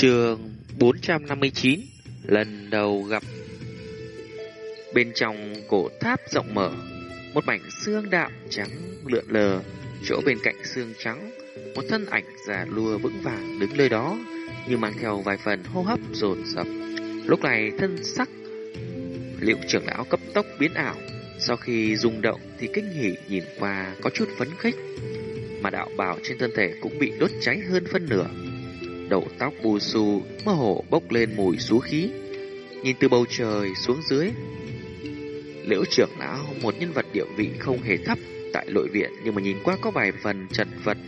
Trường 459 Lần đầu gặp Bên trong cổ tháp rộng mở, Một mảnh xương đạm trắng lượn lờ, Chỗ bên cạnh xương trắng, Một thân ảnh già lùa vững vàng đứng nơi đó, Như mang theo vài phần hô hấp dồn dập. Lúc này thân sắc Liệu trưởng lão cấp tốc biến ảo, Sau khi rung động thì kinh hỉ nhìn qua có chút phấn khích, Mà đạo bào trên thân thể cũng bị đốt cháy hơn phân nửa đầu tóc bù xù, mơ hồ bốc lên mùi xú khí. Nhìn từ bầu trời xuống dưới, liễu trưởng lão một nhân vật địa vị không hề thấp tại nội viện nhưng mà nhìn qua có vài phần chật vật.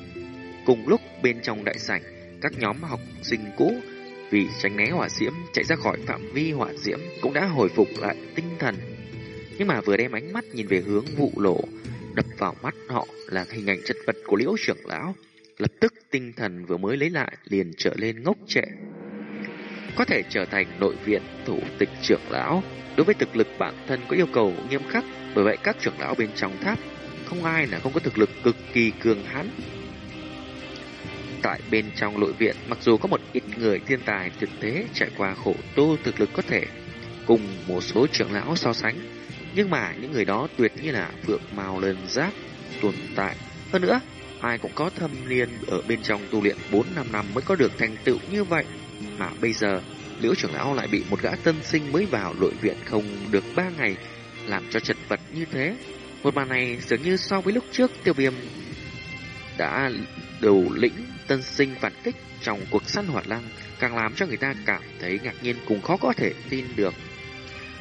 Cùng lúc bên trong đại sảnh, các nhóm học sinh cũ vì tránh né hỏa diễm chạy ra khỏi phạm vi hỏa diễm cũng đã hồi phục lại tinh thần. Nhưng mà vừa đem ánh mắt nhìn về hướng vụ lộ, đập vào mắt họ là hình ảnh chật vật của liễu trưởng lão. Lập tức tinh thần vừa mới lấy lại liền trở lên ngốc trệ. Có thể trở thành nội viện thủ tịch trưởng lão, đối với thực lực bản thân có yêu cầu nghiêm khắc, bởi vậy các trưởng lão bên trong tháp không ai là không có thực lực cực kỳ cường hãn. Tại bên trong nội viện, mặc dù có một ít người thiên tài thực tế trải qua khổ tu thực lực có thể cùng một số trưởng lão so sánh, nhưng mà những người đó tuyệt như là phượng màu lần giáp tồn tại. Hơn nữa, ai cũng có thâm niên ở bên trong tu luyện 4-5 năm mới có được thành tựu như vậy. Mà bây giờ, Liễu trưởng lão lại bị một gã tân sinh mới vào nội viện không được 3 ngày, làm cho chật vật như thế. Một màn này dường như so với lúc trước tiêu viêm đã đầu lĩnh tân sinh phản kích trong cuộc săn hỏa lăng càng làm cho người ta cảm thấy ngạc nhiên cùng khó có thể tin được.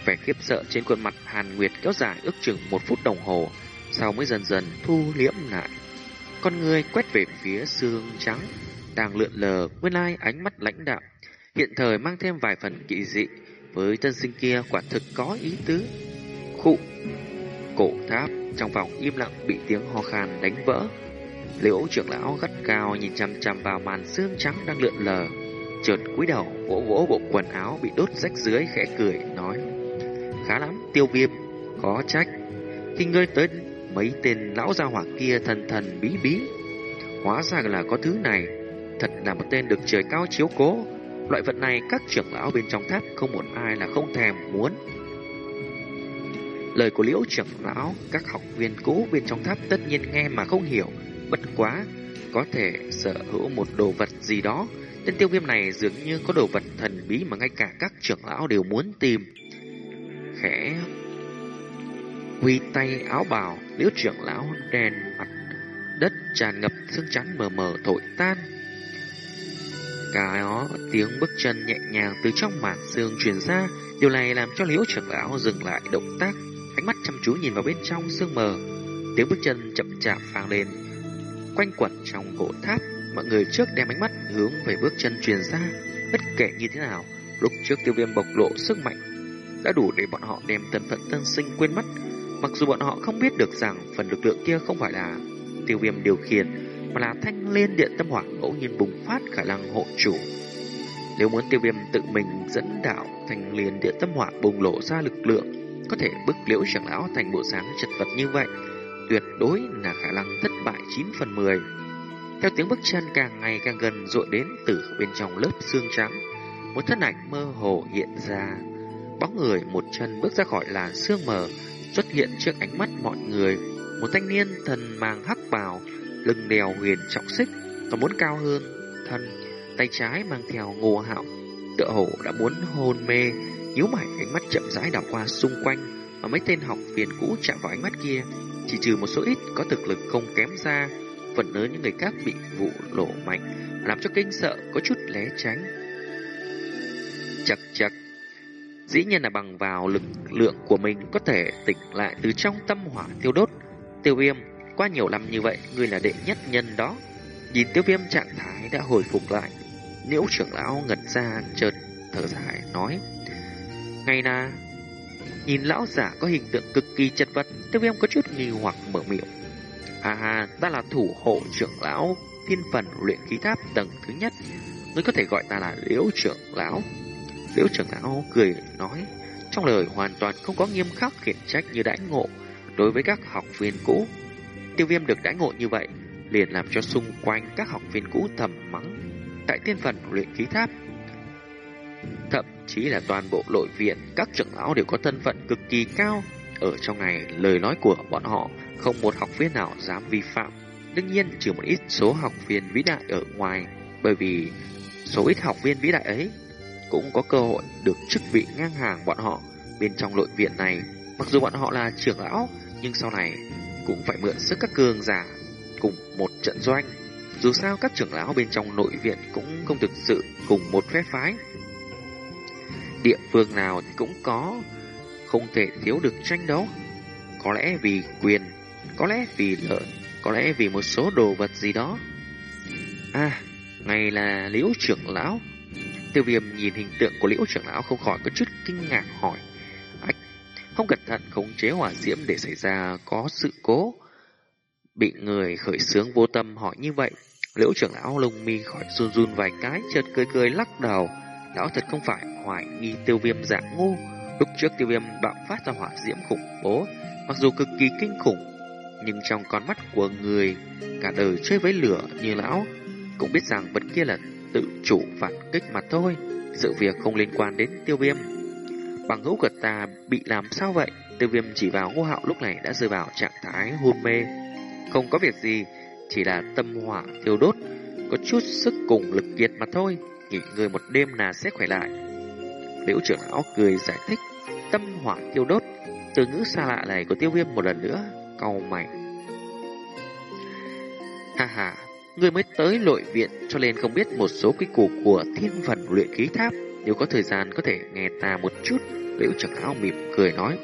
Vẻ khiếp sợ trên khuôn mặt Hàn Nguyệt kéo dài ước chừng một phút đồng hồ, sau mới dần dần thu liễm lại. Con người quét về phía xương trắng, đang lượn lờ, nguyên lai ánh mắt lãnh đạm, hiện thời mang thêm vài phần kỳ dị, với tân sinh kia quả thực có ý tứ. Khụ, cổ tháp trong vòng im lặng bị tiếng ho khan đánh vỡ. Liễu trưởng lão gắt cao nhìn chằm chằm vào màn xương trắng đang lượn lờ, chợt cúi đầu vỗ vỗ bộ quần áo bị đốt rách dưới khẽ cười nói: "Khá lắm, Tiêu Viêm, có trách. Khi ngươi tới Mấy tên lão gia hỏa kia thần thần bí bí. Hóa ra là có thứ này. Thật là một tên được trời cao chiếu cố. Loại vật này các trưởng lão bên trong tháp Không một ai là không thèm muốn. Lời của liễu trưởng lão, Các học viên cũ bên trong tháp Tất nhiên nghe mà không hiểu. Bất quá, Có thể sở hữu một đồ vật gì đó. Tên tiêu viêm này dường như có đồ vật thần bí Mà ngay cả các trưởng lão đều muốn tìm. Khẽ Huy tay áo bào, liễu trưởng lão đèn mặt đất tràn ngập sương trắng mờ mờ thổi tan. Cả đó tiếng bước chân nhẹ nhàng từ trong màn xương truyền ra, điều này làm cho liễu trưởng lão dừng lại động tác, ánh mắt chăm chú nhìn vào bên trong sương mờ. Tiếng bước chân chậm chạp vang lên, quanh quẩn trong cổ tháp. Mọi người trước đem ánh mắt hướng về bước chân truyền ra, bất kể như thế nào, lúc trước tiêu viêm bộc lộ sức mạnh đã đủ để bọn họ đem thân phận tân sinh quên mất Mặc dù bọn họ không biết được rằng phần lực lượng kia không phải là tiêu viêm điều khiển, mà là thanh liên điện tâm hỏa ngẫu nhiên bùng phát khả năng hộ chủ. Nếu muốn tiêu viêm tự mình dẫn đạo thanh liên điện tâm hỏa bùng lộ ra lực lượng, có thể bức liễu trưởng lão thành bộ dáng chật vật như vậy, tuyệt đối là khả năng thất bại 9 phần 10. Theo tiếng bước chân càng ngày càng gần dội đến từ bên trong lớp xương trắng, một thân ảnh mơ hồ hiện ra. Bóng người một chân bước ra khỏi làn xương mờ, xuất hiện trước ánh mắt mọi người. Một thanh niên thần mang hắc bào, lưng đèo huyền trọng xích, và muốn cao hơn thân, tay trái mang theo ngô hạo, tựa hồ đã muốn hôn mê, nhíu mày ánh mắt chậm rãi đảo qua xung quanh, và mấy tên học viên cũ chạm vào ánh mắt kia, chỉ trừ một số ít có thực lực không kém ra, phần lớn những người khác bị vụ lộ mạnh, làm cho kinh sợ có chút lé tránh. Chặt chặt Dĩ nhiên là bằng vào lực lượng của mình có thể tỉnh lại từ trong tâm hỏa tiêu đốt. Tiêu viêm, qua nhiều năm như vậy, ngươi là đệ nhất nhân đó. Nhìn tiêu viêm trạng thái đã hồi phục lại. liễu trưởng lão ngẩn ra chợt thở dài nói. ngay na, nhìn lão giả có hình tượng cực kỳ chật vật, tiêu viêm có chút nghi hoặc mở miệng. À ha, ta là thủ hộ trưởng lão thiên phần luyện khí tháp tầng thứ nhất. Ngươi có thể gọi ta là liễu trưởng lão. Liễu trưởng lão cười nói, trong lời hoàn toàn không có nghiêm khắc khiển trách như đãi ngộ đối với các học viên cũ. Tiêu viêm được đãi ngộ như vậy, liền làm cho xung quanh các học viên cũ thầm mắng. Tại tiên phần luyện khí tháp, Thậm chí là toàn bộ nội viện, các trưởng lão đều có thân phận cực kỳ cao. Ở trong này, lời nói của bọn họ không một học viên nào dám vi phạm. Đương nhiên, trừ một ít số học viên vĩ đại ở ngoài, bởi vì số ít học viên vĩ đại ấy cũng có cơ hội được chức vị ngang hàng bọn họ bên trong nội viện này. Mặc dù bọn họ là trưởng lão, nhưng sau này cũng phải mượn sức các cường giả cùng một trận doanh. Dù sao các trưởng lão bên trong nội viện cũng không thực sự cùng một phép phái. Địa phương nào thì cũng có, không thể thiếu được tranh đấu. Có lẽ vì quyền, có lẽ vì lợi, có lẽ vì một số đồ vật gì đó. À, ngày là liễu trưởng lão. Tiêu viêm nhìn hình tượng của liễu trưởng lão không khỏi có chút kinh ngạc hỏi. Ách, không cẩn thận khống chế hỏa diễm để xảy ra có sự cố. Bị người khởi sướng vô tâm hỏi như vậy, liễu trưởng lão lông mi khỏi run run vài cái, chợt cười cười lắc đầu. Lão thật không phải hoài nghi tiêu viêm dạng ngu. Lúc trước tiêu viêm bạo phát ra hỏa diễm khủng bố, mặc dù cực kỳ kinh khủng, nhưng trong con mắt của người cả đời chơi với lửa như lão, cũng biết rằng vật kia là tự chủ phản kích mà thôi. Sự việc không liên quan đến tiêu viêm. Bằng hữu của ta bị làm sao vậy? Tiêu viêm chỉ vào ngô hạo lúc này đã rơi vào trạng thái hôn mê. Không có việc gì, chỉ là tâm hỏa tiêu đốt, có chút sức cùng lực kiệt mà thôi. Nghỉ ngơi một đêm là sẽ khỏe lại. Liễu trưởng lão cười giải thích, tâm hỏa tiêu đốt, từ ngữ xa lạ này của tiêu viêm một lần nữa, cau mày. Ha ha, người mới tới nội viện cho nên không biết một số quy củ của thiên phần luyện khí tháp. Nếu có thời gian có thể nghe ta một chút, liễu trưởng lão mỉm cười nói.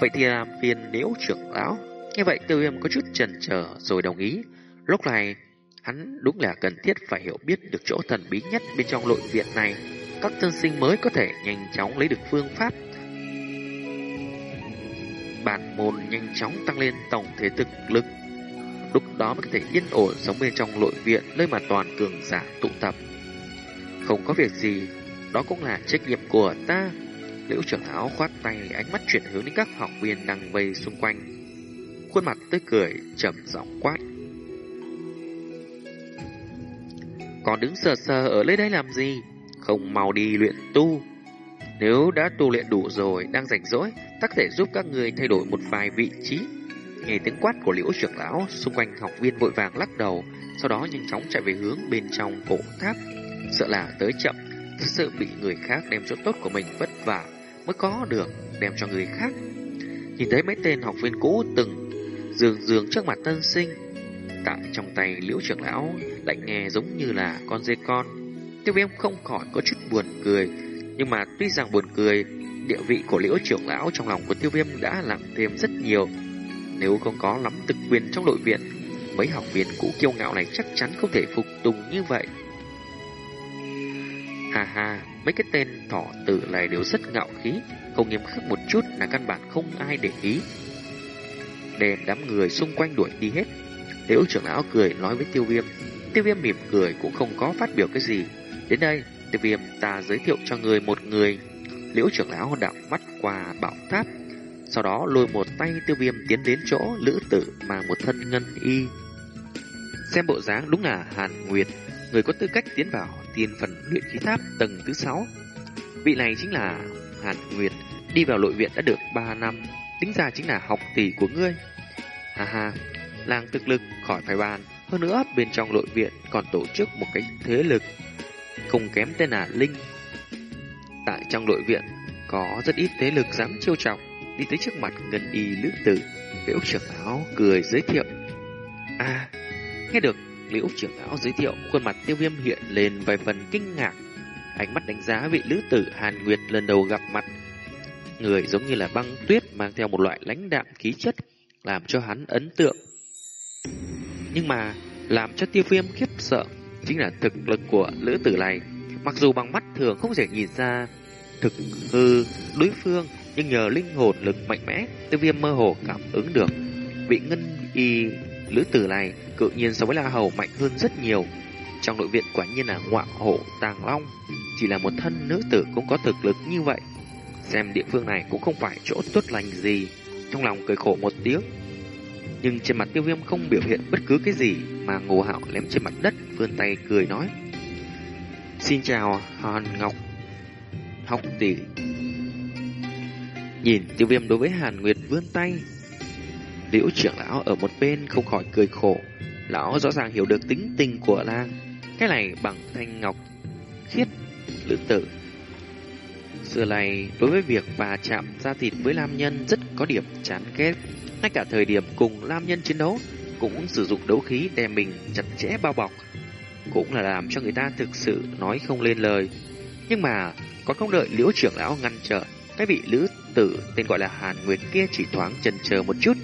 Vậy thì làm phiền liễu trưởng lão. Như vậy tiêu viêm có chút chần chờ rồi đồng ý. Lúc này, hắn đúng là cần thiết phải hiểu biết được chỗ thần bí nhất bên trong nội viện này. Các tân sinh mới có thể nhanh chóng lấy được phương pháp bản môn nhanh chóng tăng lên tổng thể thực lực. Lúc đó mới có thể yên ổn sống bên trong nội viện nơi mà toàn cường giả tụ tập. Không có việc gì, đó cũng là trách nhiệm của ta. Liễu trưởng áo khoát tay ánh mắt chuyển hướng đến các học viên đang vây xung quanh. Khuôn mặt tươi cười, trầm giọng quát. Còn đứng sờ sờ ở nơi đây làm gì? Không mau đi luyện tu. Nếu đã tu luyện đủ rồi, đang rảnh rỗi, ta có thể giúp các người thay đổi một vài vị trí. Nghe tiếng quát của liễu trưởng lão, xung quanh học viên vội vàng lắc đầu, sau đó nhanh chóng chạy về hướng bên trong cổ tháp. Sợ là tới chậm, thật sự bị người khác đem chỗ tốt của mình vất vả mới có được, đem cho người khác. Nhìn thấy mấy tên học viên cũ từng dường dường trước mặt tân sinh, tại trong tay liễu trưởng lão lại nghe giống như là con dê con. Tiêu viêm không khỏi có chút buồn cười, nhưng mà tuy rằng buồn cười, địa vị của liễu trưởng lão trong lòng của tiêu viêm đã lặng thêm rất nhiều. Nếu không có lắm thực quyền trong đội viện, mấy học viên cũ kiêu ngạo này chắc chắn không thể phục tùng như vậy. Hà hà, mấy cái tên thỏ tử này đều rất ngạo khí, không nghiêm khắc một chút là căn bản không ai để ý. Đèn đám người xung quanh đuổi đi hết. Liễu trưởng lão cười nói với tiêu viêm. Tiêu viêm mỉm cười cũng không có phát biểu cái gì. Đến đây, tiêu viêm ta giới thiệu cho người một người. Liễu trưởng lão đạo mắt qua bảo tháp. Sau đó lôi một tay tiêu viêm tiến đến chỗ lữ tử mà một thân ngân y. Xem bộ dáng đúng là Hàn Nguyệt, người có tư cách tiến vào tiên phần luyện khí tháp tầng thứ 6. Vị này chính là Hàn Nguyệt, đi vào nội viện đã được 3 năm, tính ra chính là học tỷ của ngươi. Ha ha, làng thực lực khỏi phải bàn. Hơn nữa, bên trong nội viện còn tổ chức một cái thế lực không kém tên là Linh. Tại trong nội viện, có rất ít thế lực dám chiêu trọng, đi tới trước mặt ngân y lữ tử. Liễu trưởng lão cười giới thiệu. À, nghe được liễu trưởng lão giới thiệu, khuôn mặt tiêu viêm hiện lên vài phần kinh ngạc. Ánh mắt đánh giá vị lữ tử Hàn Nguyệt lần đầu gặp mặt. Người giống như là băng tuyết mang theo một loại lãnh đạm khí chất, làm cho hắn ấn tượng. Nhưng mà, làm cho tiêu viêm khiếp sợ chính là thực lực của lữ tử này. Mặc dù bằng mắt thường không thể nhìn ra thực hư đối phương, nhưng nhờ linh hồn lực mạnh mẽ, tiêu viêm mơ hồ cảm ứng được. Vị ngân y lữ tử này cự nhiên so với La Hầu mạnh hơn rất nhiều. Trong nội viện quả nhiên là ngọa hổ tàng long, chỉ là một thân nữ tử cũng có thực lực như vậy. Xem địa phương này cũng không phải chỗ tốt lành gì, trong lòng cười khổ một tiếng. Nhưng trên mặt tiêu viêm không biểu hiện bất cứ cái gì mà ngô hạo lém trên mặt đất vươn tay cười nói. Xin chào Hàn Ngọc. học tỷ. Nhìn tiêu viêm đối với Hàn Nguyệt vươn tay, liễu trưởng lão ở một bên không khỏi cười khổ. Lão rõ ràng hiểu được tính tình của lang. Cái này bằng thanh ngọc khiết lữ tử. Xưa này, đối với việc bà chạm ra thịt với Lam Nhân rất có điểm chán ghét. Ngay cả thời điểm cùng Lam Nhân chiến đấu, cũng sử dụng đấu khí đè mình chặt chẽ bao bọc. Cũng là làm cho người ta thực sự nói không lên lời. Nhưng mà, còn không đợi liễu trưởng lão ngăn trở, cái vị lữ tử tên gọi là Hàn Nguyệt kia chỉ thoáng chần chờ một chút.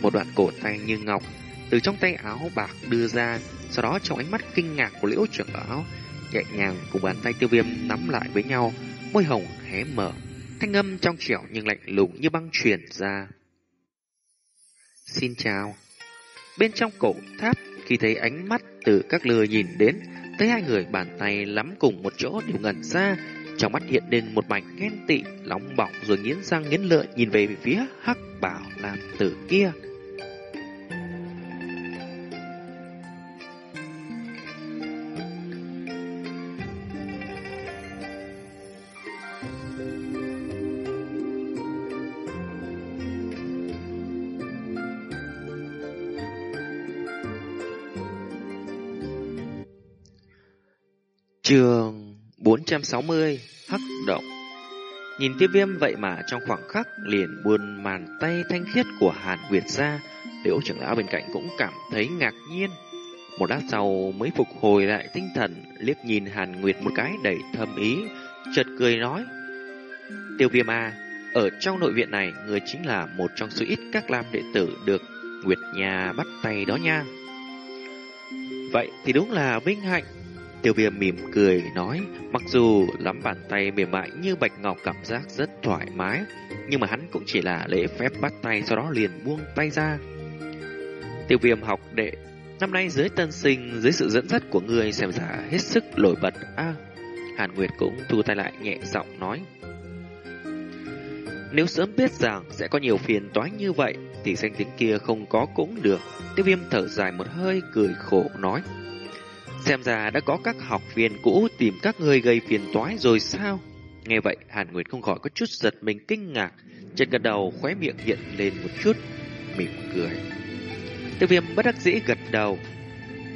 Một đoạn cổ tay như ngọc từ trong tay áo bạc đưa ra, sau đó trong ánh mắt kinh ngạc của liễu trưởng lão, nhẹ nhàng cùng bàn tay tiêu viêm nắm lại với nhau, môi hồng hé mở, thanh âm trong trẻo nhưng lạnh lùng như băng truyền ra. Xin chào. Bên trong cổ tháp, khi thấy ánh mắt từ các lừa nhìn đến, thấy hai người bàn tay lắm cùng một chỗ đều ngẩn ra, trong mắt hiện lên một mảnh ghen tị, nóng bỏng rồi nghiến răng nghiến lợi nhìn về phía hắc bảo làm tử kia. Trường 460 Hắc Động. Nhìn tiêu viêm vậy mà trong khoảng khắc liền buồn màn tay thanh khiết của Hàn Nguyệt ra, Liễu trưởng lão bên cạnh cũng cảm thấy ngạc nhiên. Một lát sau mới phục hồi lại tinh thần, liếc nhìn Hàn Nguyệt một cái đầy thâm ý, Chợt cười nói, Tiêu viêm A Ở trong nội viện này Người chính là một trong số ít các lam đệ tử được Nguyệt nhà bắt tay đó nha. Vậy thì đúng là vinh hạnh Tiêu viêm mỉm cười nói, mặc dù lắm bàn tay mềm mại như bạch ngọc cảm giác rất thoải mái, nhưng mà hắn cũng chỉ là lễ phép bắt tay sau đó liền buông tay ra. Tiêu viêm học đệ, năm nay dưới tân sinh, dưới sự dẫn dắt của người xem ra hết sức nổi bật. a Hàn Nguyệt cũng thu tay lại nhẹ giọng nói. Nếu sớm biết rằng sẽ có nhiều phiền toái như vậy, thì danh tiếng kia không có cũng được. Tiêu viêm thở dài một hơi, cười khổ nói. Xem ra đã có các học viên cũ tìm các người gây phiền toái rồi sao? Nghe vậy, Hàn Nguyệt không khỏi có chút giật mình kinh ngạc. Trên gật đầu khóe miệng hiện lên một chút, mỉm cười. Tiêu viêm bất đắc dĩ gật đầu.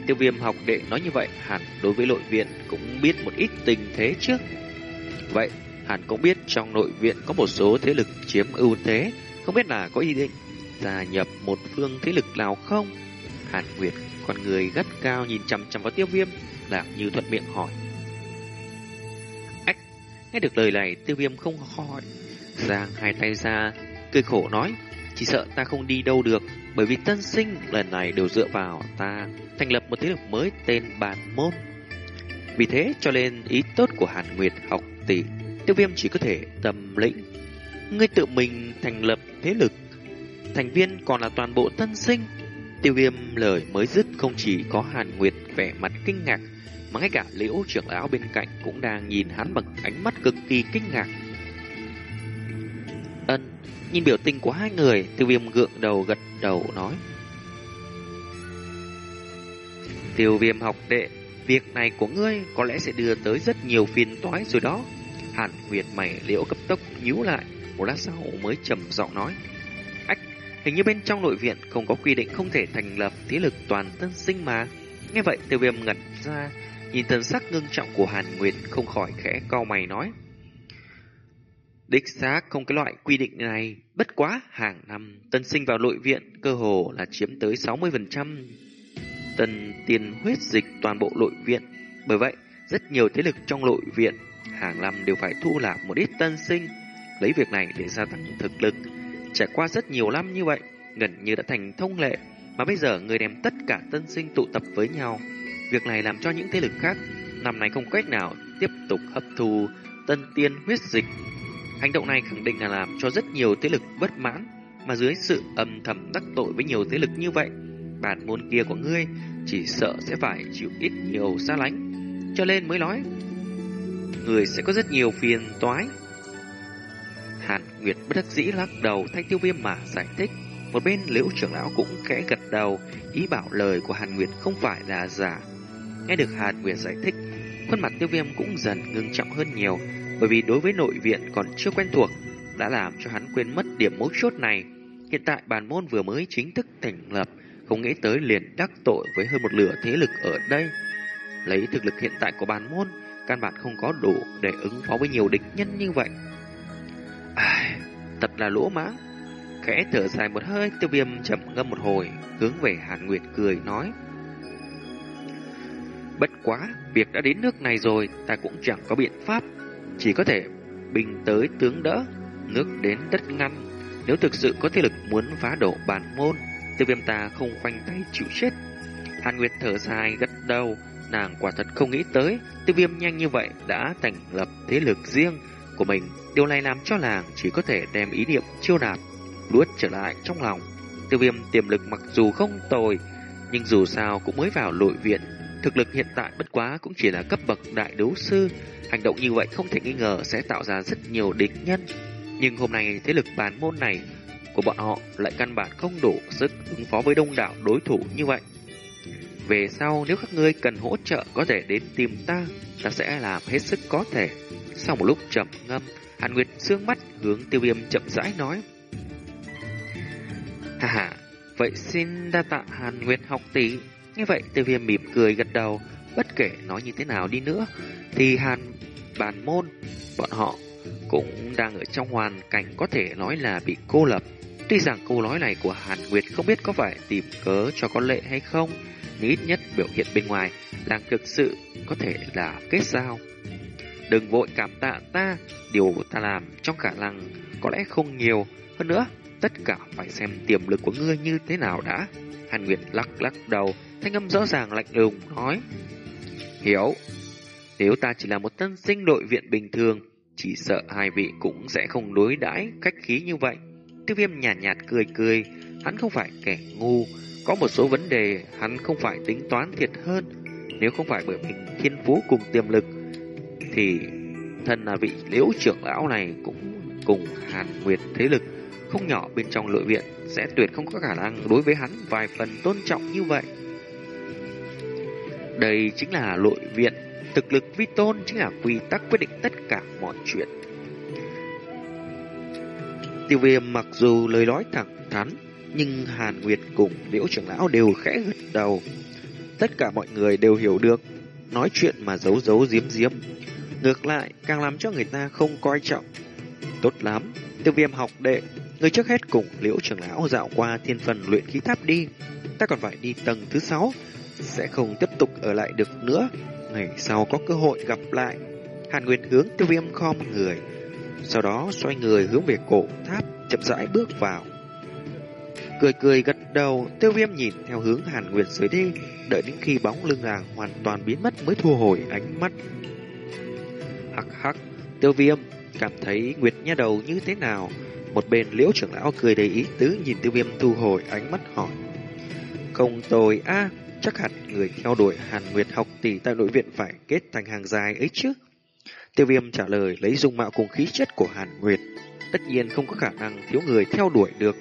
Tiêu viêm học đệ nói như vậy, hẳn đối với nội viện cũng biết một ít tình thế trước. Vậy, hẳn cũng biết trong nội viện có một số thế lực chiếm ưu thế, không biết là có ý định gia nhập một phương thế lực nào không? Hàn Nguyệt con người gắt cao nhìn chằm chằm vào tiêu viêm, lạc như thuận miệng hỏi. Ách, nghe được lời này tiêu viêm không khỏi. Giang hai tay ra, cười khổ nói, chỉ sợ ta không đi đâu được, bởi vì tân sinh lần này đều dựa vào ta thành lập một thế lực mới tên bàn môn. Vì thế cho nên ý tốt của Hàn Nguyệt học tỷ, tiêu viêm chỉ có thể tâm lĩnh. Ngươi tự mình thành lập thế lực, thành viên còn là toàn bộ tân sinh, Tiêu viêm lời mới dứt không chỉ có Hàn Nguyệt vẻ mặt kinh ngạc, mà ngay cả liễu trưởng lão bên cạnh cũng đang nhìn hắn bằng ánh mắt cực kỳ kinh ngạc. Ân, nhìn biểu tình của hai người, tiêu viêm gượng đầu gật đầu nói. Tiêu viêm học đệ, việc này của ngươi có lẽ sẽ đưa tới rất nhiều phiền toái rồi đó. Hàn Nguyệt mày liễu cấp tốc nhíu lại, một lát sau mới trầm giọng nói. Hình như bên trong nội viện không có quy định không thể thành lập thế lực toàn tân sinh mà. Nghe vậy tiêu viêm ngẩn ra, nhìn thần sắc ngưng trọng của Hàn Nguyệt không khỏi khẽ cau mày nói. Đích xác không cái loại quy định này, bất quá hàng năm tân sinh vào nội viện cơ hồ là chiếm tới 60% tân tiền huyết dịch toàn bộ nội viện. Bởi vậy, rất nhiều thế lực trong nội viện hàng năm đều phải thu lạc một ít tân sinh, lấy việc này để gia tăng thực lực Trải qua rất nhiều năm như vậy, gần như đã thành thông lệ, mà bây giờ người đem tất cả tân sinh tụ tập với nhau. Việc này làm cho những thế lực khác năm nay không cách nào tiếp tục hấp thu tân tiên huyết dịch. Hành động này khẳng định là làm cho rất nhiều thế lực bất mãn, mà dưới sự âm thầm đắc tội với nhiều thế lực như vậy, bản môn kia của ngươi chỉ sợ sẽ phải chịu ít nhiều xa lánh. Cho nên mới nói, người sẽ có rất nhiều phiền toái. Hàn Nguyệt bất đắc dĩ lắc đầu thay tiêu viêm mà giải thích. Một bên liễu trưởng lão cũng khẽ gật đầu, ý bảo lời của Hàn Nguyệt không phải là giả. Nghe được Hàn Nguyệt giải thích, khuôn mặt tiêu viêm cũng dần ngưng trọng hơn nhiều. bởi vì đối với nội viện còn chưa quen thuộc, đã làm cho hắn quên mất điểm mấu chốt này. Hiện tại bàn môn vừa mới chính thức thành lập, không nghĩ tới liền đắc tội với hơn một lửa thế lực ở đây. Lấy thực lực hiện tại của bàn môn, căn bản không có đủ để ứng phó với nhiều địch nhân như vậy. Ai, thật là lỗ mãng. Khẽ thở dài một hơi, tiêu viêm chậm ngâm một hồi, hướng về Hàn Nguyệt cười nói. Bất quá, việc đã đến nước này rồi, ta cũng chẳng có biện pháp. Chỉ có thể bình tới tướng đỡ, nước đến đất ngăn. Nếu thực sự có thế lực muốn phá đổ bản môn, tiêu viêm ta không khoanh tay chịu chết. Hàn Nguyệt thở dài gật đầu, nàng quả thật không nghĩ tới, tiêu viêm nhanh như vậy đã thành lập thế lực riêng của mình. Điều này làm cho nàng chỉ có thể đem ý niệm chiêu nạp, luốt trở lại trong lòng. Tiêu viêm tiềm lực mặc dù không tồi, nhưng dù sao cũng mới vào nội viện. Thực lực hiện tại bất quá cũng chỉ là cấp bậc đại đấu sư. Hành động như vậy không thể nghi ngờ sẽ tạo ra rất nhiều địch nhân. Nhưng hôm nay thế lực bán môn này của bọn họ lại căn bản không đủ sức ứng phó với đông đảo đối thủ như vậy. Về sau nếu các ngươi cần hỗ trợ có thể đến tìm ta, ta sẽ làm hết sức có thể. Sau một lúc chậm ngâm, Hàn Nguyệt dương mắt hướng tiêu viêm chậm rãi nói. Hà hà, vậy xin đa tạ Hàn Nguyệt học tỷ. Như vậy tiêu viêm mỉm cười gật đầu, bất kể nói như thế nào đi nữa, thì Hàn bàn môn, bọn họ cũng đang ở trong hoàn cảnh có thể nói là bị cô lập. Tuy rằng câu nói này của Hàn Nguyệt không biết có phải tìm cớ cho có lệ hay không, nhưng ít nhất biểu hiện bên ngoài là thực sự có thể là kết giao. Đừng vội cảm tạ ta, điều ta làm trong khả năng có lẽ không nhiều. Hơn nữa, tất cả phải xem tiềm lực của ngươi như thế nào đã. Hàn Nguyệt lắc lắc đầu, thanh âm rõ ràng lạnh lùng nói. Hiểu, nếu ta chỉ là một tân sinh nội viện bình thường, chỉ sợ hai vị cũng sẽ không đối đãi cách khí như vậy. Tiêu viêm nhàn nhạt, nhạt cười cười, hắn không phải kẻ ngu, có một số vấn đề hắn không phải tính toán thiệt hơn. Nếu không phải bởi mình thiên phú cùng tiềm lực, thì thân là vị liễu trưởng lão này cũng cùng hàn nguyệt thế lực không nhỏ bên trong nội viện sẽ tuyệt không có khả năng đối với hắn vài phần tôn trọng như vậy. Đây chính là nội viện, thực lực vi tôn chính là quy tắc quyết định tất cả mọi chuyện. Tiêu viêm mặc dù lời nói thẳng thắn, nhưng Hàn Nguyệt cùng Liễu trưởng lão đều khẽ gật đầu. Tất cả mọi người đều hiểu được, nói chuyện mà giấu giấu giếm giếm. Ngược lại, càng làm cho người ta không coi trọng. Tốt lắm, tiêu viêm học đệ, người trước hết cùng Liễu trưởng lão dạo qua thiên phần luyện khí tháp đi. Ta còn phải đi tầng thứ sáu, sẽ không tiếp tục ở lại được nữa. Ngày sau có cơ hội gặp lại. Hàn Nguyên hướng tiêu viêm khom người, sau đó xoay người hướng về cổ tháp, chậm rãi bước vào. Cười cười gật đầu, tiêu viêm nhìn theo hướng Hàn Nguyệt dưới đi, đợi đến khi bóng lưng nàng hoàn toàn biến mất mới thu hồi ánh mắt. Hắc hắc, tiêu viêm, cảm thấy Nguyệt nha đầu như thế nào? Một bên liễu trưởng lão cười đầy ý tứ nhìn tiêu viêm thu hồi ánh mắt hỏi. Không tồi a chắc hẳn người theo đuổi Hàn Nguyệt học tỷ tại nội viện phải kết thành hàng dài ấy chứ. Tiêu viêm trả lời lấy dung mạo cùng khí chất của Hàn Nguyệt. Tất nhiên không có khả năng thiếu người theo đuổi được.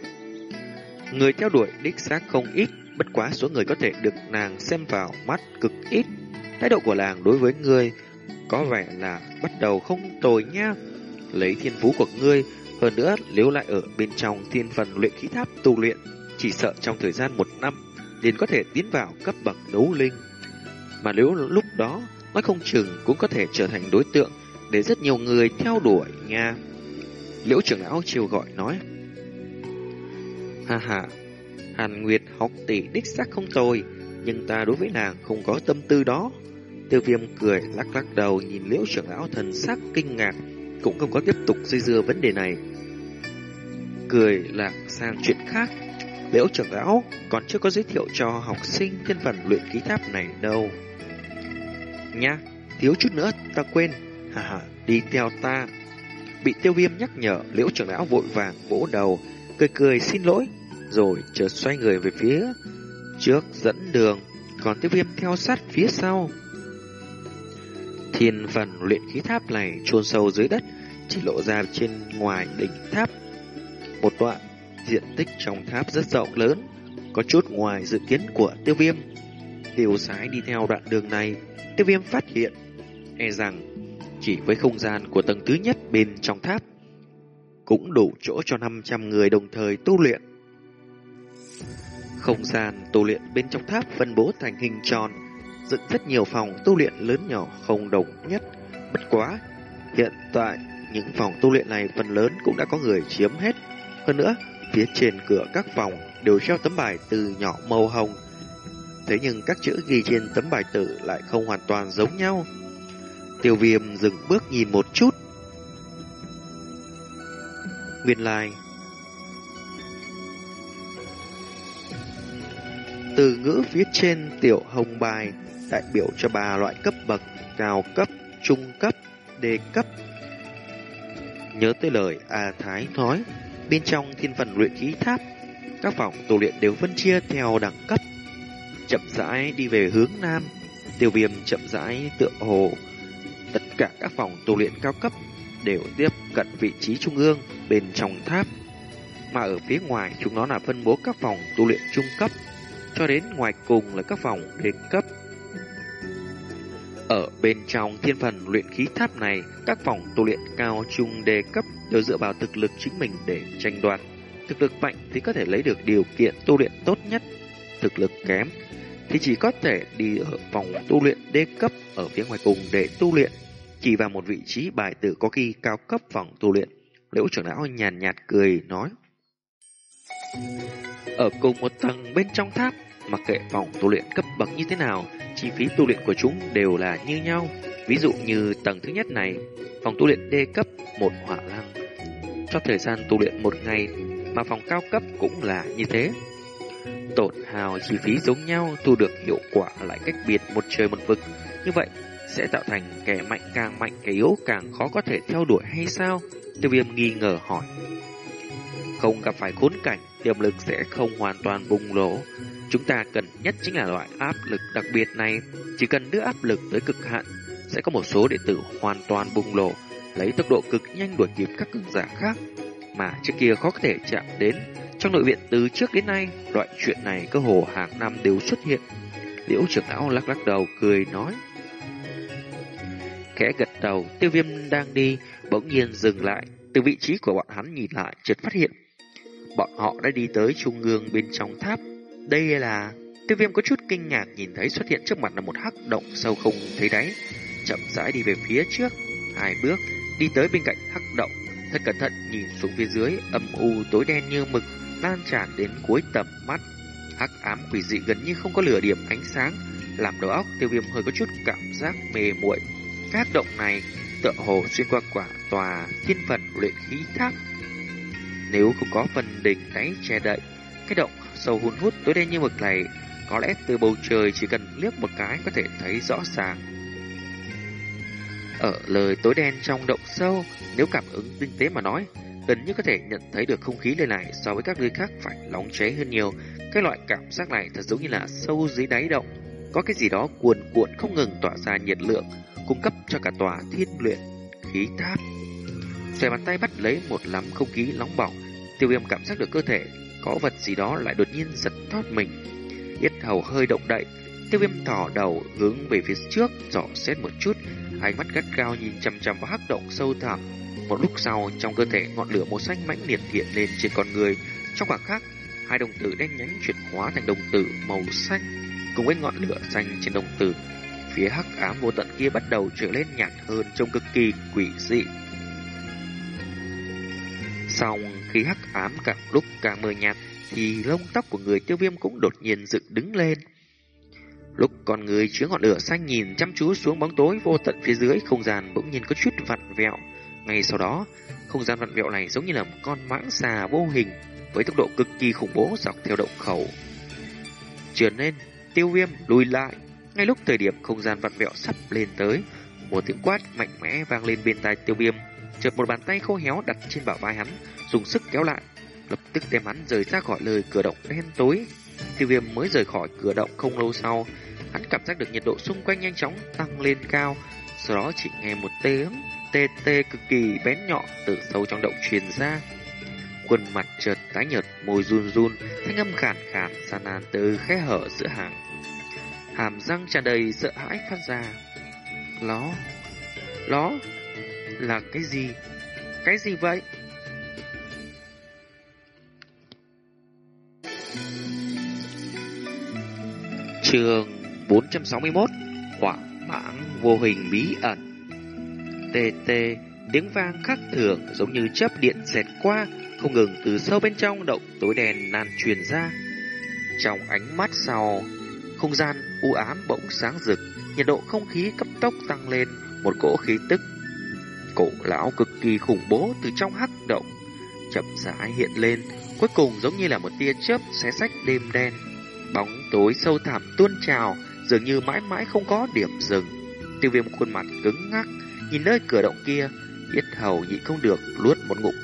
Người theo đuổi đích xác không ít, bất quá số người có thể được nàng xem vào mắt cực ít. Thái độ của nàng đối với người có vẻ là bắt đầu không tồi nha. Lấy thiên phú của ngươi, hơn nữa nếu lại ở bên trong thiên phần luyện khí tháp tu luyện, chỉ sợ trong thời gian một năm liền có thể tiến vào cấp bậc đấu linh. Mà nếu lúc đó, nói không chừng cũng có thể trở thành đối tượng để rất nhiều người theo đuổi nha. Liễu trưởng lão chiều gọi nói. Ha ha, Hàn Nguyệt học tỷ đích xác không tồi, nhưng ta đối với nàng không có tâm tư đó. Tiêu viêm cười lắc lắc đầu nhìn liễu trưởng lão thần sắc kinh ngạc, cũng không có tiếp tục dây dưa vấn đề này. Cười lạc sang chuyện khác, liễu trưởng lão còn chưa có giới thiệu cho học sinh thiên phần luyện khí tháp này đâu. Nha, thiếu chút nữa ta quên, hà hà, đi theo ta. Bị tiêu viêm nhắc nhở, liễu trưởng lão vội vàng vỗ đầu, cười cười xin lỗi, rồi chợt xoay người về phía trước dẫn đường, còn tiêu viêm theo sát phía sau. Thiên phần luyện khí tháp này chôn sâu dưới đất, chỉ lộ ra trên ngoài đỉnh tháp. Một đoạn diện tích trong tháp rất rộng lớn, có chút ngoài dự kiến của tiêu viêm. Tiêu sái đi theo đoạn đường này, tiêu viêm phát hiện, e rằng Chỉ với không gian của tầng thứ nhất bên trong tháp, cũng đủ chỗ cho 500 người đồng thời tu luyện. Không gian tu luyện bên trong tháp phân bố thành hình tròn, dựng rất nhiều phòng tu luyện lớn nhỏ không đồng nhất. Bất quá, hiện tại những phòng tu luyện này phần lớn cũng đã có người chiếm hết. Hơn nữa, phía trên cửa các phòng đều treo tấm bài từ nhỏ màu hồng. Thế nhưng các chữ ghi trên tấm bài tử lại không hoàn toàn giống nhau. Tiêu viêm dừng bước nhìn một chút. Nguyên lai Từ ngữ phía trên tiểu hồng bài đại biểu cho ba loại cấp bậc cao cấp, trung cấp, đề cấp. Nhớ tới lời A Thái nói, bên trong thiên phần luyện khí tháp, các phòng tu luyện đều phân chia theo đẳng cấp. Chậm rãi đi về hướng nam, tiêu viêm chậm rãi tựa hồ. Tất cả các phòng tu luyện cao cấp đều tiếp cận vị trí trung ương bên trong tháp. Mà ở phía ngoài chúng nó là phân bố các phòng tu luyện trung cấp, cho đến ngoài cùng là các phòng đề cấp. Ở bên trong thiên phần luyện khí tháp này, các phòng tu luyện cao trung đề cấp đều dựa vào thực lực chính mình để tranh đoạt. Thực lực mạnh thì có thể lấy được điều kiện tu luyện tốt nhất, thực lực kém thì chỉ có thể đi ở phòng tu luyện đê cấp ở phía ngoài cùng để tu luyện. Chỉ vào một vị trí bài tử có khi cao cấp phòng tu luyện. Liễu trưởng lão nhàn nhạt cười nói. Ở cùng một tầng bên trong tháp, mặc kệ phòng tu luyện cấp bậc như thế nào, chi phí tu luyện của chúng đều là như nhau. Ví dụ như tầng thứ nhất này, phòng tu luyện D cấp một hỏa lăng. Cho thời gian tu luyện một ngày, mà phòng cao cấp cũng là như thế. Tổn hào chi phí giống nhau, thu được hiệu quả lại cách biệt một trời một vực. Như vậy, sẽ tạo thành kẻ mạnh càng mạnh, kẻ yếu càng khó có thể theo đuổi hay sao? Tiêu viêm nghi ngờ hỏi. Không gặp phải khốn cảnh, tiềm lực sẽ không hoàn toàn bùng nổ. Chúng ta cần nhất chính là loại áp lực đặc biệt này. Chỉ cần đưa áp lực tới cực hạn, sẽ có một số đệ tử hoàn toàn bùng nổ, lấy tốc độ cực nhanh đuổi kịp các cường giả khác, mà trước kia khó có thể chạm đến. Trong nội viện từ trước đến nay, loại chuyện này cơ hồ hàng năm đều xuất hiện. Liễu trưởng lão lắc lắc đầu cười nói. Khẽ gật đầu, tiêu viêm đang đi, bỗng nhiên dừng lại. Từ vị trí của bọn hắn nhìn lại, chợt phát hiện. Bọn họ đã đi tới trung ương bên trong tháp. Đây là... Tiêu viêm có chút kinh ngạc nhìn thấy xuất hiện trước mặt là một hắc động sâu không thấy đáy. Chậm rãi đi về phía trước, hai bước, đi tới bên cạnh hắc động. Thật cẩn thận nhìn xuống phía dưới, âm u tối đen như mực, lan tràn đến cuối tầm mắt. Hắc ám quỷ dị gần như không có lửa điểm ánh sáng, làm đầu óc tiêu viêm hơi có chút cảm giác mê muội. Các động này tựa hồ xuyên qua quả tòa thiên phần luyện khí tháp. Nếu không có phần đỉnh đáy che đậy, cái động sâu hun hút tối đen như mực này có lẽ từ bầu trời chỉ cần liếc một cái có thể thấy rõ ràng. Ở lời tối đen trong động sâu, nếu cảm ứng tinh tế mà nói, gần như có thể nhận thấy được không khí nơi này so với các nơi khác phải nóng cháy hơn nhiều. Cái loại cảm giác này thật giống như là sâu dưới đáy động, có cái gì đó cuồn cuộn không ngừng tỏa ra nhiệt lượng, cung cấp cho cả tòa thiên luyện khí tháp. Xòe bàn tay bắt lấy một lắm không khí nóng bỏng, tiêu viêm cảm giác được cơ thể có vật gì đó lại đột nhiên giật thoát mình. Yết hầu hơi động đậy, tiêu viêm thỏ đầu hướng về phía trước, dò xét một chút, ánh mắt gắt cao nhìn chằm chằm vào hắc động sâu thẳm. Một lúc sau, trong cơ thể ngọn lửa màu xanh mãnh liệt hiện lên trên con người. Trong khoảng khắc, hai đồng tử đen nhánh chuyển hóa thành đồng tử màu xanh, cùng với ngọn lửa xanh trên đồng tử. Phía hắc ám vô tận kia bắt đầu trở lên nhạt hơn trông cực kỳ quỷ dị. Xong, khi hắc ám càng lúc càng mờ nhạt, thì lông tóc của người tiêu viêm cũng đột nhiên dựng đứng lên. Lúc con người chứa ngọn lửa xanh nhìn chăm chú xuống bóng tối vô tận phía dưới, không gian bỗng nhiên có chút vặn vẹo. Ngay sau đó, không gian vặn vẹo này giống như là một con mãng xà vô hình với tốc độ cực kỳ khủng bố dọc theo động khẩu. Trườn lên, tiêu viêm lùi lại. Ngay lúc thời điểm không gian vặn vẹo sắp lên tới, một tiếng quát mạnh mẽ vang lên bên tai tiêu viêm. Chợt một bàn tay khô héo đặt trên bả vai hắn, dùng sức kéo lại, lập tức đem hắn rời ra khỏi lời cửa động đen tối. Tiêu viêm mới rời khỏi cửa động không lâu sau, hắn cảm giác được nhiệt độ xung quanh nhanh chóng tăng lên cao, sau đó chỉ nghe một tiếng tê tê cực kỳ bén nhọn từ sâu trong động truyền ra. Khuôn mặt chợt tái nhợt, môi run run, thanh âm khàn khàn san nan từ khe hở giữa hàng. Hàm răng tràn đầy sợ hãi phát ra. Nó, ló, là cái gì? Cái gì vậy? Trường 461 Hỏa mãng vô hình bí ẩn Tê tê Tiếng vang khắc thường giống như chớp điện xẹt qua, Không ngừng từ sâu bên trong động tối đèn nan truyền ra Trong ánh mắt sau, Không gian u ám bỗng sáng rực, Nhiệt độ không khí cấp tốc tăng lên, Một cỗ khí tức Cổ lão cực kỳ khủng bố từ trong hắc động, Chậm rãi hiện lên, Cuối cùng giống như là một tia chớp xé rách đêm đen. Bóng tối sâu thẳm tuôn trào, Dường như mãi mãi không có điểm dừng. Tiêu viêm khuôn mặt cứng ngắc, Nhìn nơi cửa động kia, Yết hầu nhịn không được luốt một ngụm.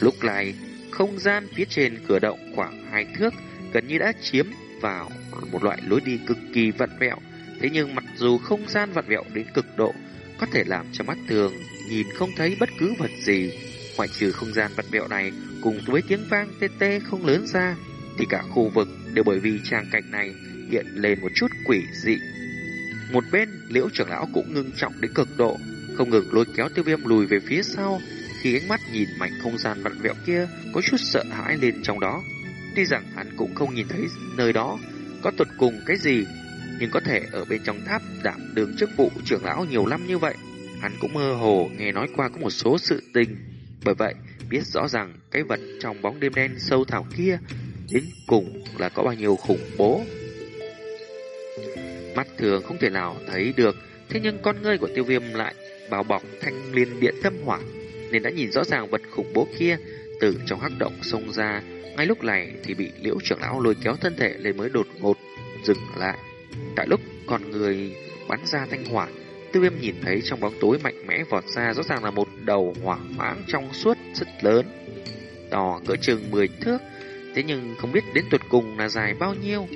Lúc này, Không gian phía trên cửa động khoảng hai thước Gần như đã chiếm vào Một loại lối đi cực kỳ vặn vẹo. Thế nhưng mặc dù không gian vặn vẹo đến cực độ có thể làm cho mắt thường Nhìn không thấy bất cứ vật gì Ngoại trừ không gian vặn vẹo này Cùng với tiếng vang tê tê không lớn ra Thì cả khu vực đều bởi vì trang cảnh này Hiện lên một chút quỷ dị một bên, liễu trưởng lão cũng ngưng trọng đến cực độ, không ngừng lôi kéo tiêu viêm lùi về phía sau, khi ánh mắt nhìn mảnh không gian vặn vẹo kia có chút sợ hãi lên trong đó. Tuy rằng hắn cũng không nhìn thấy nơi đó có tuột cùng cái gì, nhưng có thể ở bên trong tháp đảm đường chức vụ trưởng lão nhiều năm như vậy, hắn cũng mơ hồ nghe nói qua có một số sự tình. Bởi vậy, biết rõ rằng cái vật trong bóng đêm đen sâu thẳm kia đến cùng là có bao nhiêu khủng bố. Mắt thường không thể nào thấy được, thế nhưng con ngươi của tiêu viêm lại bao bọc thanh liên điện tâm hỏa, nên đã nhìn rõ ràng vật khủng bố kia từ trong hắc động xông ra. Ngay lúc này thì bị liễu trưởng lão lôi kéo thân thể lên mới đột ngột dừng lại. Tại lúc con người bắn ra thanh hỏa, tiêu viêm nhìn thấy trong bóng tối mạnh mẽ vọt ra rõ ràng là một đầu hỏa mãng trong suốt rất lớn, to cỡ chừng 10 thước, thế nhưng không biết đến tuột cùng là dài bao nhiêu.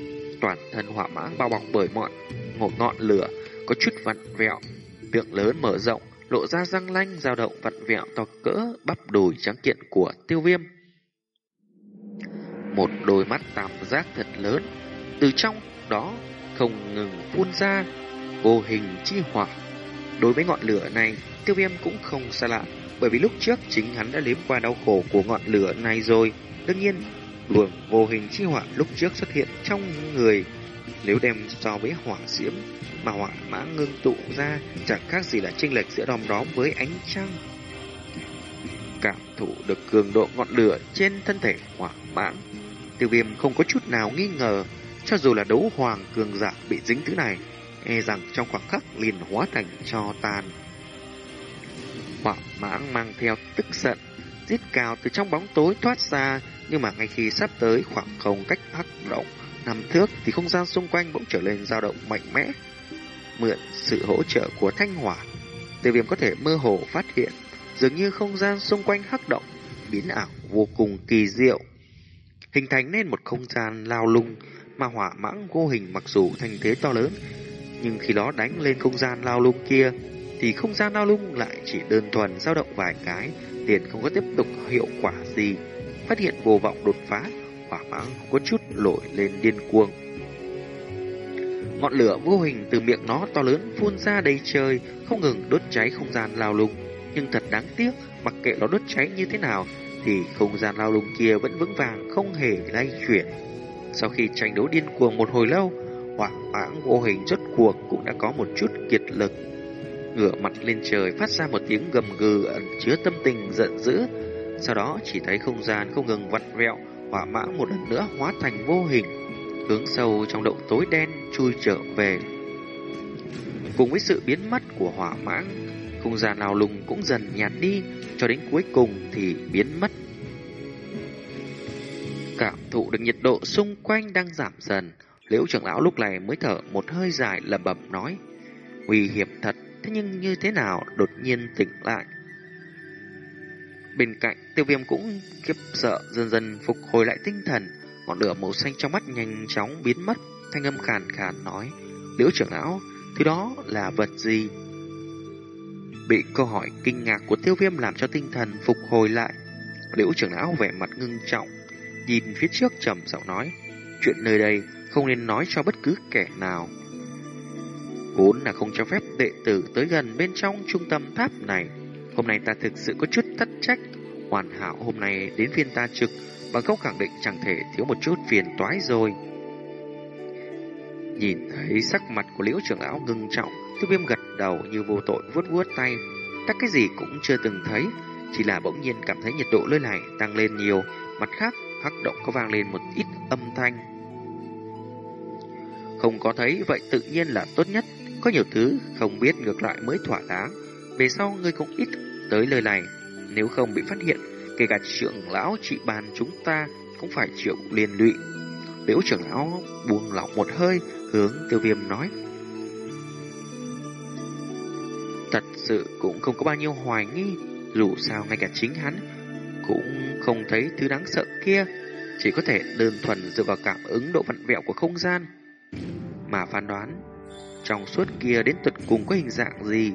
Toàn thân hỏa mãng bao bọc bởi mọi một ngọn lửa có chút vặn vẹo, miệng lớn mở rộng, lộ ra răng lanh dao động vặn vẹo to cỡ bắp đùi trắng kiện của tiêu viêm. Một đôi mắt tam giác thật lớn, từ trong đó không ngừng phun ra vô hình chi hỏa. Đối với ngọn lửa này, tiêu viêm cũng không xa lạ, bởi vì lúc trước chính hắn đã liếm qua đau khổ của ngọn lửa này rồi. Đương nhiên, luồng vô hình chi hỏa lúc trước xuất hiện trong người nếu đem so với hỏa diễm mà hỏa mã ngưng tụ ra chẳng khác gì là chênh lệch giữa đom đóm với ánh trăng. Cảm thụ được cường độ ngọn lửa trên thân thể hỏa mãng, tiêu viêm không có chút nào nghi ngờ, cho dù là đấu hoàng cường giả bị dính thứ này, e rằng trong khoảng khắc liền hóa thành cho tàn. Hỏa mãng mang theo tức giận, giết cao từ trong bóng tối thoát ra, nhưng mà ngay khi sắp tới khoảng không cách hắc động năm thước thì không gian xung quanh bỗng trở lên dao động mạnh mẽ. Mượn sự hỗ trợ của thanh hỏa, tiêu viêm có thể mơ hồ phát hiện dường như không gian xung quanh hắc động biến ảo vô cùng kỳ diệu. Hình thành nên một không gian lao lung mà hỏa mãng vô hình mặc dù thành thế to lớn, nhưng khi đó đánh lên không gian lao lung kia thì không gian lao lung lại chỉ đơn thuần dao động vài cái, liền không có tiếp tục hiệu quả gì. Phát hiện vô vọng đột phá, hỏa mãng có chút nổi lên điên cuồng. Ngọn lửa vô hình từ miệng nó to lớn phun ra đầy trời, không ngừng đốt cháy không gian lao lung. Nhưng thật đáng tiếc, mặc kệ nó đốt cháy như thế nào, thì không gian lao lung kia vẫn vững vàng không hề lay chuyển. Sau khi tranh đấu điên cuồng một hồi lâu, hỏa mãng vô hình rốt cuộc cũng đã có một chút kiệt lực. Ngửa mặt lên trời phát ra một tiếng gầm gừ ẩn chứa tâm tình giận dữ. Sau đó chỉ thấy không gian không ngừng vặn vẹo, hỏa mãng một lần nữa hóa thành vô hình, hướng sâu trong động tối đen chui trở về. Cùng với sự biến mất của hỏa mãng, không gian nào lùng cũng dần nhạt đi, cho đến cuối cùng thì biến mất. Cảm thụ được nhiệt độ xung quanh đang giảm dần, liễu trưởng lão lúc này mới thở một hơi dài lẩm bẩm nói, nguy hiểm thật, thế nhưng như thế nào đột nhiên tỉnh lại. Bên cạnh, tiêu viêm cũng kiếp sợ dần dần phục hồi lại tinh thần, ngọn lửa màu xanh trong mắt nhanh chóng biến mất, thanh âm khàn khàn nói, liễu trưởng lão, thứ đó là vật gì? Bị câu hỏi kinh ngạc của tiêu viêm làm cho tinh thần phục hồi lại, liễu trưởng lão vẻ mặt ngưng trọng, nhìn phía trước trầm giọng nói, chuyện nơi đây không nên nói cho bất cứ kẻ nào. vốn là không cho phép đệ tử tới gần bên trong trung tâm tháp này. Hôm nay ta thực sự có chút thất trách. Hoàn hảo hôm nay đến phiên ta trực, bằng không khẳng định chẳng thể thiếu một chút phiền toái rồi. Nhìn thấy sắc mặt của liễu trưởng lão ngưng trọng, tiêu viêm gật đầu như vô tội vuốt vuốt tay. Ta cái gì cũng chưa từng thấy, chỉ là bỗng nhiên cảm thấy nhiệt độ nơi này tăng lên nhiều. Mặt khác, hắc động có vang lên một ít âm thanh. Không có thấy, vậy tự nhiên là tốt nhất. Có nhiều thứ không biết ngược lại mới thỏa đáng. Về sau ngươi cũng ít tới lời này. Nếu không bị phát hiện, kể cả trưởng lão trị bàn chúng ta cũng phải chịu liên lụy. Liễu trưởng lão buông lỏng một hơi, hướng tiêu viêm nói. Thật sự cũng không có bao nhiêu hoài nghi, dù sao ngay cả chính hắn cũng không thấy thứ đáng sợ kia, chỉ có thể đơn thuần dựa vào cảm ứng độ vặn vẹo của không gian mà phán đoán trong suốt kia đến tận cùng có hình dạng gì.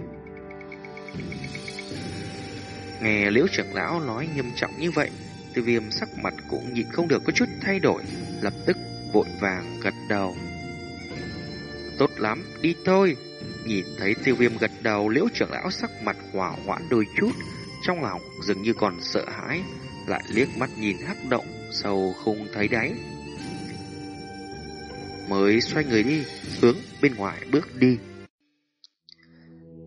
Nghe liễu trưởng lão nói nghiêm trọng như vậy, tiêu viêm sắc mặt cũng nhịn không được có chút thay đổi, lập tức vội vàng gật đầu. Tốt lắm, đi thôi. Nhìn thấy tiêu viêm gật đầu, liễu trưởng lão sắc mặt hỏa hoãn đôi chút, trong lòng dường như còn sợ hãi, lại liếc mắt nhìn hắc động, sâu không thấy đáy. Mới xoay người đi, hướng bên ngoài bước đi.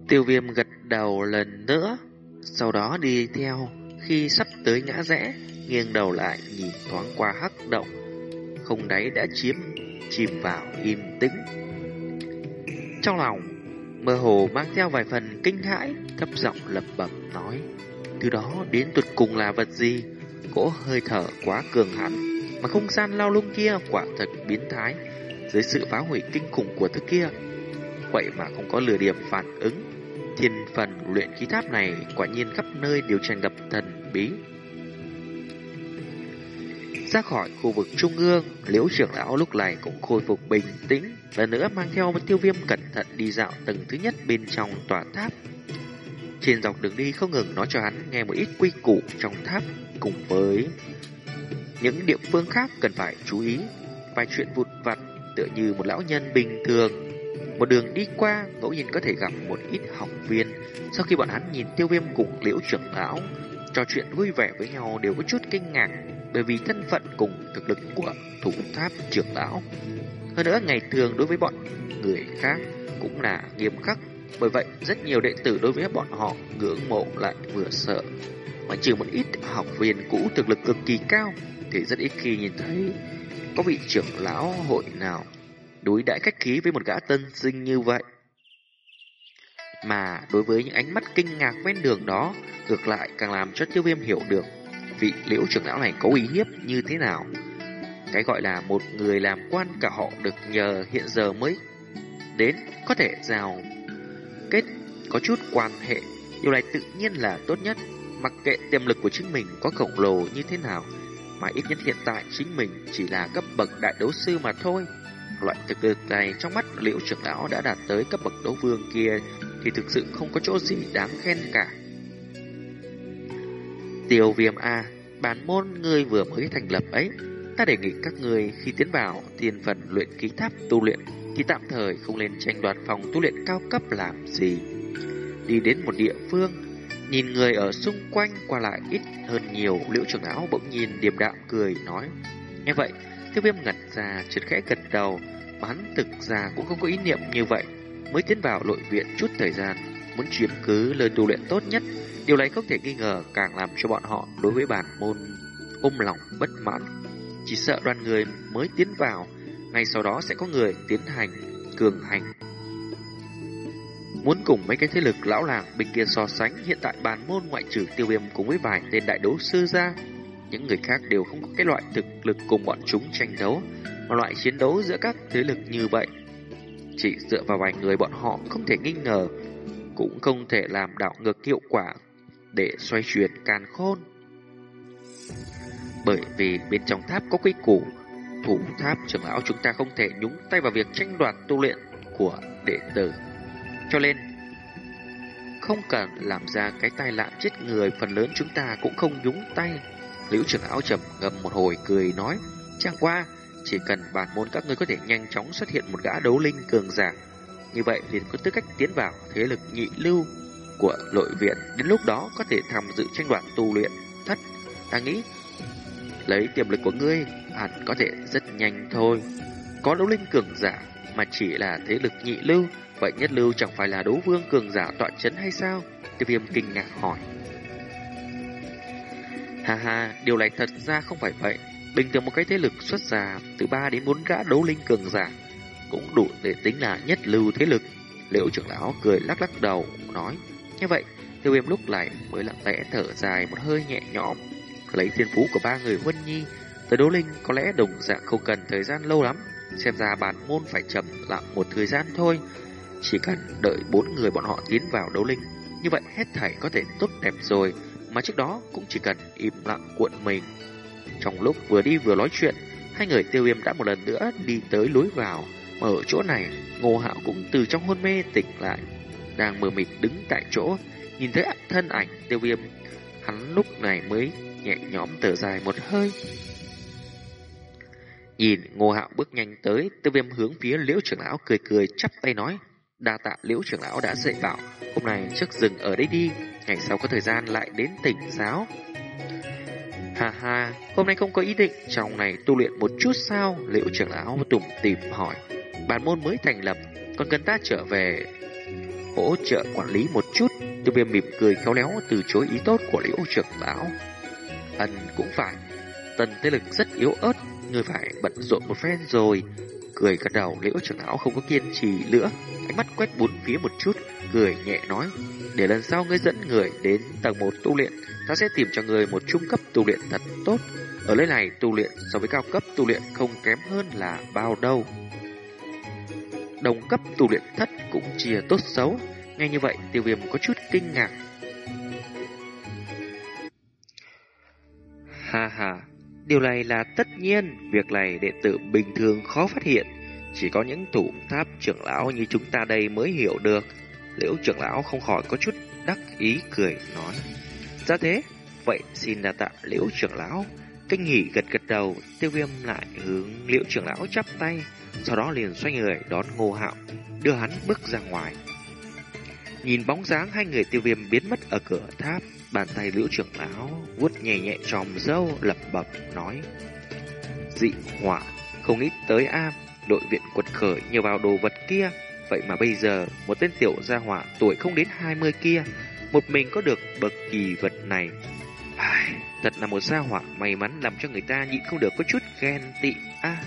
Tiêu viêm gật đầu lần nữa, sau đó đi theo, khi sắp tới ngã rẽ, nghiêng đầu lại nhìn thoáng qua hắc động, không đáy đã chiếm chìm vào im tĩnh. Trong lòng, mơ hồ mang theo vài phần kinh hãi, thấp giọng lẩm bẩm nói: "Thứ đó đến tuyệt cùng là vật gì? Cỗ hơi thở quá cường hãn, mà không gian lao lung kia quả thật biến thái, dưới sự phá hủy kinh khủng của thứ kia, vậy mà không có lừa điểm phản ứng." Thiên phần luyện khí tháp này quả nhiên khắp nơi đều tràn ngập thần bí. Ra khỏi khu vực trung ương, liễu trưởng lão lúc này cũng khôi phục bình tĩnh, lần nữa mang theo một tiêu viêm cẩn thận đi dạo tầng thứ nhất bên trong tòa tháp. Trên dọc đường đi không ngừng nói cho hắn nghe một ít quy củ trong tháp cùng với những địa phương khác cần phải chú ý. Vài chuyện vụt vặt tựa như một lão nhân bình thường. Một đường đi qua, ngẫu nhiên có thể gặp một ít học viên. Sau khi bọn hắn nhìn tiêu viêm cùng liễu trưởng lão, trò chuyện vui vẻ với nhau đều có chút kinh ngạc bởi vì thân phận cùng thực lực của thủ tháp trưởng lão. Hơn nữa ngày thường đối với bọn người khác cũng là nghiêm khắc, bởi vậy rất nhiều đệ tử đối với bọn họ ngưỡng mộ lại vừa sợ. ngoại trừ một ít học viên cũ thực lực cực kỳ cao thì rất ít khi nhìn thấy có vị trưởng lão hội nào đối đãi khách khí với một gã tân sinh như vậy. Mà đối với những ánh mắt kinh ngạc ven đường đó, ngược lại càng làm cho tiêu viêm hiểu được vị liễu trưởng lão này có uy hiếp như thế nào. Cái gọi là một người làm quan cả họ được nhờ hiện giờ mới đến có thể rào kết có chút quan hệ. Điều này tự nhiên là tốt nhất, mặc kệ tiềm lực của chính mình có khổng lồ như thế nào, mà ít nhất hiện tại chính mình chỉ là cấp bậc đại đấu sư mà thôi. Loại thực lực này trong mắt liễu trưởng lão đã đạt tới cấp bậc đấu vương kia thì thực sự không có chỗ gì đáng khen cả. Tiêu viêm A, bản môn ngươi vừa mới thành lập ấy, ta đề nghị các ngươi khi tiến vào tiền phần luyện ký tháp tu luyện thì tạm thời không nên tranh đoạt phòng tu luyện cao cấp làm gì. Đi đến một địa phương, nhìn người ở xung quanh qua lại ít hơn nhiều, liễu trưởng áo bỗng nhìn điềm đạm cười nói. Nghe vậy, tiêu viêm ngật ra chợt khẽ gật đầu, mà hắn thực ra cũng không có ý niệm như vậy. Mới tiến vào nội viện chút thời gian, muốn chiếm cứ lời tu luyện tốt nhất Điều này không thể nghi ngờ càng làm cho bọn họ đối với bản môn ôm lòng bất mãn. Chỉ sợ đoàn người mới tiến vào, ngay sau đó sẽ có người tiến hành, cường hành. Muốn cùng mấy cái thế lực lão làng bên kia so sánh, hiện tại bàn môn ngoại trừ tiêu viêm cùng với vài tên đại đấu sư ra. Những người khác đều không có cái loại thực lực cùng bọn chúng tranh đấu, mà loại chiến đấu giữa các thế lực như vậy. Chỉ dựa vào vài người bọn họ không thể nghi ngờ, cũng không thể làm đảo ngược hiệu quả để xoay chuyển càn khôn. Bởi vì bên trong tháp có quy củ, thủ tháp trưởng lão chúng ta không thể nhúng tay vào việc tranh đoạt tu luyện của đệ tử. Cho nên, không cần làm ra cái tai nạn chết người, phần lớn chúng ta cũng không nhúng tay. Liễu trưởng lão trầm ngâm một hồi cười nói, chẳng qua, chỉ cần bản môn các ngươi có thể nhanh chóng xuất hiện một gã đấu linh cường giả, như vậy liền có tư cách tiến vào thế lực nhị lưu của nội viện. Đến lúc đó có thể tham dự tranh đoạt tu luyện thất. Ta nghĩ lấy tiềm lực của ngươi hẳn có thể rất nhanh thôi. Có đấu linh cường giả mà chỉ là thế lực nhị lưu, vậy nhất lưu chẳng phải là đấu vương cường giả tọa chấn hay sao? Tiêu viêm kinh ngạc hỏi. Ha ha, điều này thật ra không phải vậy. Bình thường một cái thế lực xuất ra từ 3 đến 4 gã đấu linh cường giả cũng đủ để tính là nhất lưu thế lực. Liễu trưởng lão cười lắc lắc đầu, nói. Như vậy, tiêu viêm lúc này mới lặng lẽ thở dài một hơi nhẹ nhõm. Lấy thiên phú của ba người Huân Nhi, tới đấu linh có lẽ đồng dạng không cần thời gian lâu lắm. Xem ra bản môn phải chậm lại một thời gian thôi. Chỉ cần đợi bốn người bọn họ tiến vào đấu linh, như vậy hết thảy có thể tốt đẹp rồi. Mà trước đó cũng chỉ cần im lặng cuộn mình. Trong lúc vừa đi vừa nói chuyện, hai người tiêu viêm đã một lần nữa đi tới lối vào. Mà ở chỗ này, Ngô Hạo cũng từ trong hôn mê tỉnh lại, đang mờ mịt đứng tại chỗ, nhìn thấy thân ảnh tiêu viêm. Hắn lúc này mới nhẹ nhõm thở dài một hơi. Nhìn Ngô Hạo bước nhanh tới, tiêu viêm hướng phía liễu trưởng lão cười cười chắp tay nói. Đa tạ liễu trưởng lão đã dạy bảo, hôm nay trước dừng ở đây đi, ngày sau có thời gian lại đến tỉnh giáo. Ha ha, hôm nay không có ý định trong này tu luyện một chút sao? Liễu trưởng lão tủm tìm hỏi. Bản môn mới thành lập, còn cần ta trở về hỗ trợ quản lý một chút. Tiêu viêm mỉm cười khéo léo từ chối ý tốt của liễu trưởng lão. Ân cũng phải, tần thế lực rất yếu ớt, người phải bận rộn một phen rồi. Cười gật đầu liễu trưởng lão không có kiên trì nữa, ánh mắt quét bốn phía một chút, cười nhẹ nói. Để lần sau ngươi dẫn người đến tầng 1 tu luyện, ta sẽ tìm cho người một trung cấp tu luyện thật tốt. Ở nơi này tu luyện so với cao cấp tu luyện không kém hơn là bao đâu. Đồng cấp tu luyện thất cũng chia tốt xấu. nghe như vậy, tiêu viêm có chút kinh ngạc. Ha ha, điều này là tất nhiên, việc này đệ tử bình thường khó phát hiện. Chỉ có những thủ tháp trưởng lão như chúng ta đây mới hiểu được. Liễu trưởng lão không khỏi có chút đắc ý cười nói. Ra thế, vậy xin đa tạ liễu trưởng lão. Kinh nghỉ gật gật đầu, tiêu viêm lại hướng liễu trưởng lão chắp tay, sau đó liền xoay người đón ngô hạo, đưa hắn bước ra ngoài. Nhìn bóng dáng hai người tiêu viêm biến mất ở cửa tháp, bàn tay liễu trưởng lão vuốt nhẹ nhẹ tròm dâu lẩm bẩm nói. Dị hỏa, không ít tới a đội viện quật khởi nhờ vào đồ vật kia, vậy mà bây giờ một tên tiểu gia hỏa tuổi không đến 20 kia, một mình có được bậc kỳ vật này. Ai, thật là một gia hỏa may mắn làm cho người ta nhịn không được có chút ghen tị a.